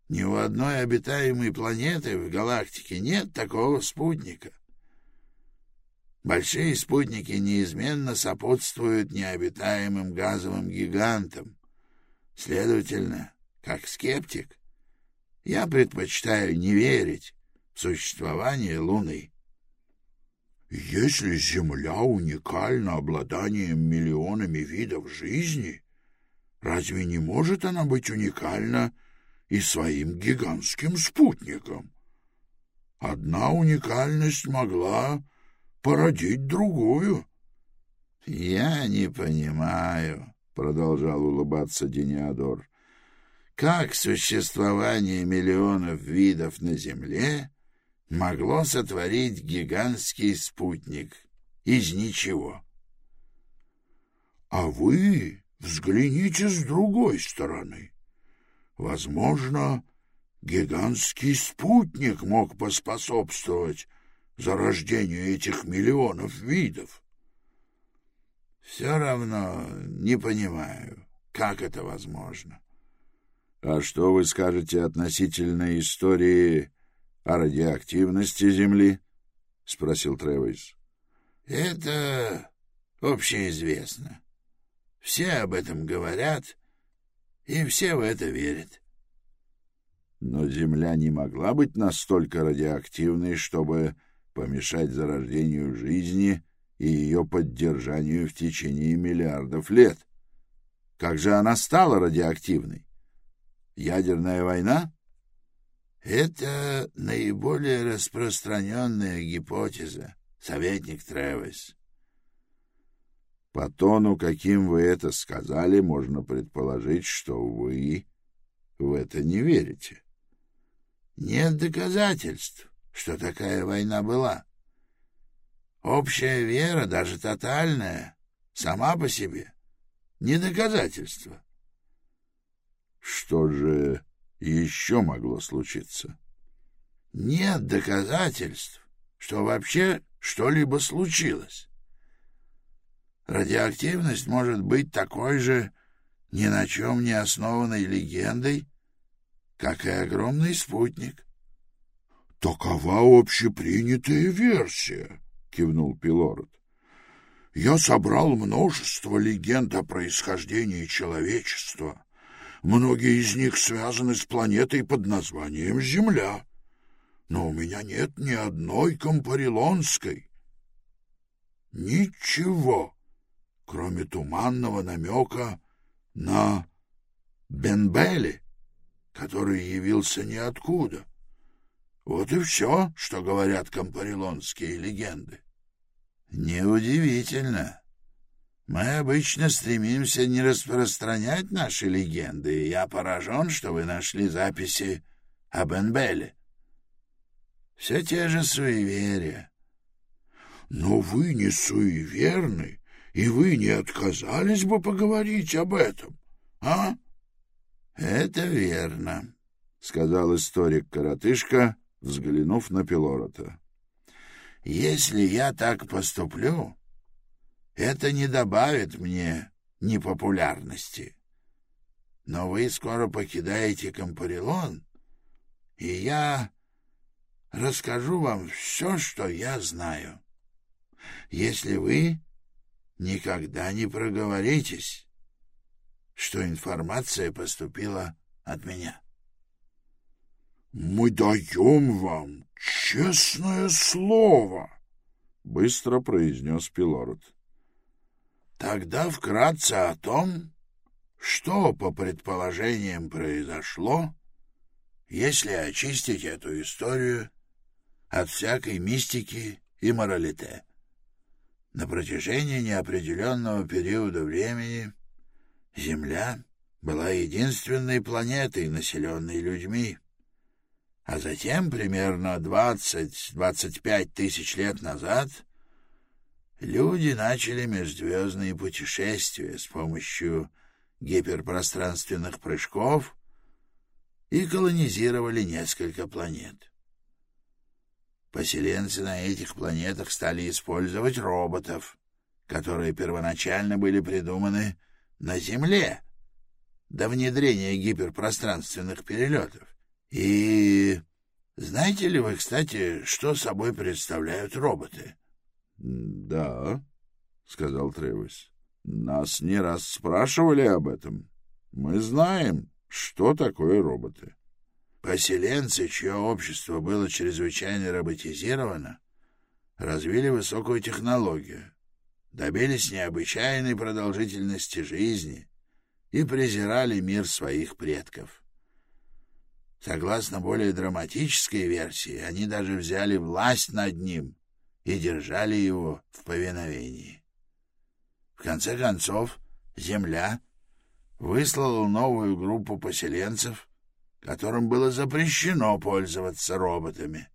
Ни у одной обитаемой планеты в галактике нет такого спутника. Большие спутники неизменно сопутствуют необитаемым газовым гигантам, Следовательно, как скептик, я предпочитаю не верить в существование Луны. Если Земля уникальна обладанием миллионами видов жизни, Разве не может она быть уникальна и своим гигантским спутником? Одна уникальность могла породить другую. — Я не понимаю, — продолжал улыбаться Дениадор, — как существование миллионов видов на Земле могло сотворить гигантский спутник из ничего? — А вы взгляните с другой стороны. Возможно, гигантский спутник мог поспособствовать зарождению этих миллионов видов. Все равно не понимаю, как это возможно. — А что вы скажете относительно истории о радиоактивности Земли? — спросил Тревис. — Это общеизвестно. Все об этом говорят, и все в это верят. Но Земля не могла быть настолько радиоактивной, чтобы помешать зарождению жизни и ее поддержанию в течение миллиардов лет. Как же она стала радиоактивной? Ядерная война? Это наиболее распространенная гипотеза, советник Тревис. По тону, каким вы это сказали, можно предположить, что вы в это не верите. Нет доказательств, что такая война была. Общая вера, даже тотальная, сама по себе, не доказательство. Что же еще могло случиться? Нет доказательств, что вообще что-либо случилось. Радиоактивность может быть такой же ни на чем не основанной легендой, как и огромный спутник. — Такова общепринятая версия, кивнул Пилород. Я собрал множество легенд о происхождении человечества. Многие из них связаны с планетой под названием Земля. Но у меня нет ни одной компарилонской. Ничего, кроме туманного намека на Бенбели, который явился ниоткуда. Вот и все, что говорят компарилонские легенды. Неудивительно. Мы обычно стремимся не распространять наши легенды, и я поражен, что вы нашли записи об Энбеле. Все те же суеверия. Но вы не суеверны, и вы не отказались бы поговорить об этом, а? — Это верно, — сказал историк-коротышка, взглянув на Пилорота. Если я так поступлю, это не добавит мне непопулярности. Но вы скоро покидаете Компарилон, и я расскажу вам все, что я знаю. Если вы никогда не проговоритесь, что информация поступила от меня. «Мы даем вам честное слово», — быстро произнес Пилород. «Тогда вкратце о том, что, по предположениям, произошло, если очистить эту историю от всякой мистики и моралите. На протяжении неопределенного периода времени Земля была единственной планетой, населенной людьми. А затем, примерно 20-25 тысяч лет назад, люди начали межзвездные путешествия с помощью гиперпространственных прыжков и колонизировали несколько планет. Поселенцы на этих планетах стали использовать роботов, которые первоначально были придуманы на Земле до внедрения гиперпространственных перелетов. И знаете ли вы, кстати, что собой представляют роботы? — Да, — сказал Тревис. — Нас не раз спрашивали об этом. Мы знаем, что такое роботы. Поселенцы, чье общество было чрезвычайно роботизировано, развили высокую технологию, добились необычайной продолжительности жизни и презирали мир своих предков. Согласно более драматической версии, они даже взяли власть над ним и держали его в повиновении. В конце концов, Земля выслала новую группу поселенцев, которым было запрещено пользоваться роботами.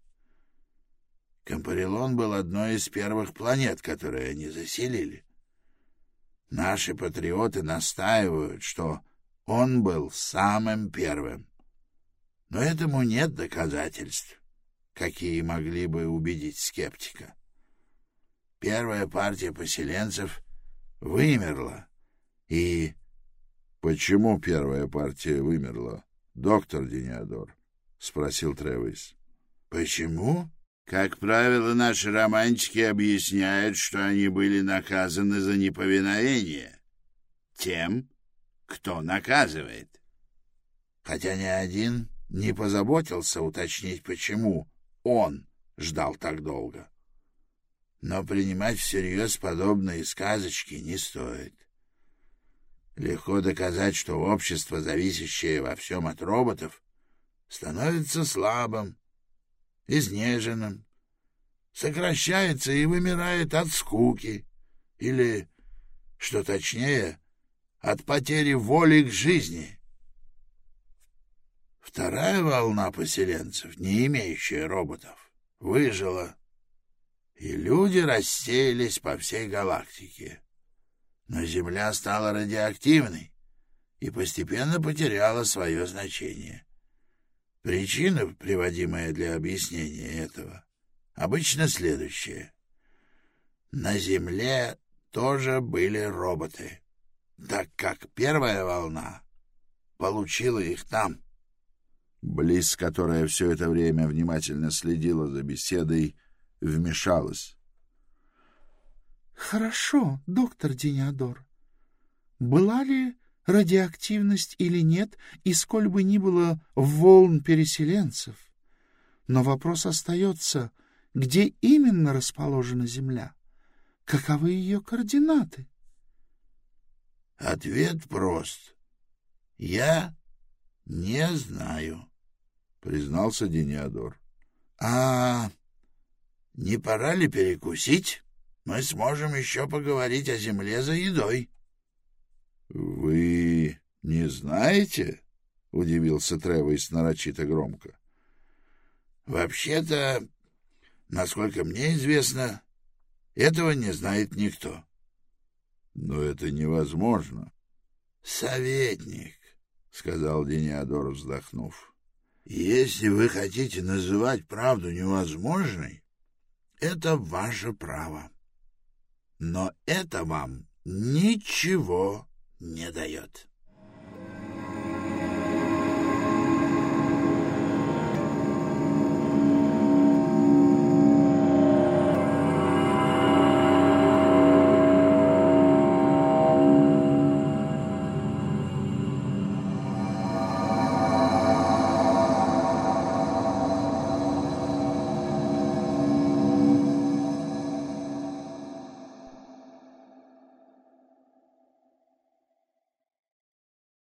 Кампарилон был одной из первых планет, которые они заселили. Наши патриоты настаивают, что он был самым первым. Но этому нет доказательств, какие могли бы убедить скептика. Первая партия поселенцев вымерла, и... — Почему первая партия вымерла, доктор Дениадор? — спросил Тревис. — Почему? Как правило, наши романтики объясняют, что они были наказаны за неповиновение. Тем, кто наказывает. Хотя ни один не позаботился уточнить, почему он ждал так долго. Но принимать всерьез подобные сказочки не стоит. Легко доказать, что общество, зависящее во всем от роботов, становится слабым, изнеженным, сокращается и вымирает от скуки или, что точнее, от потери воли к жизни. Вторая волна поселенцев, не имеющая роботов, выжила, и люди рассеялись по всей галактике. Но Земля стала радиоактивной и постепенно потеряла свое значение. Причина, приводимая для объяснения этого, обычно следующая. На Земле тоже были роботы, так как первая волна получила их там — Близ, которая все это время внимательно следила за беседой, вмешалась. — Хорошо, доктор Дениадор. Была ли радиоактивность или нет, и сколь бы ни было волн переселенцев? Но вопрос остается, где именно расположена Земля? Каковы ее координаты? Ответ прост. Я не знаю. — признался Дениадор. — А не пора ли перекусить? Мы сможем еще поговорить о земле за едой. — Вы не знаете? — удивился Тревойс нарочито громко. — Вообще-то, насколько мне известно, этого не знает никто. — Но это невозможно. — Советник, — сказал Дениадор, вздохнув. Если вы хотите называть правду невозможной, это ваше право. Но это вам ничего не дает.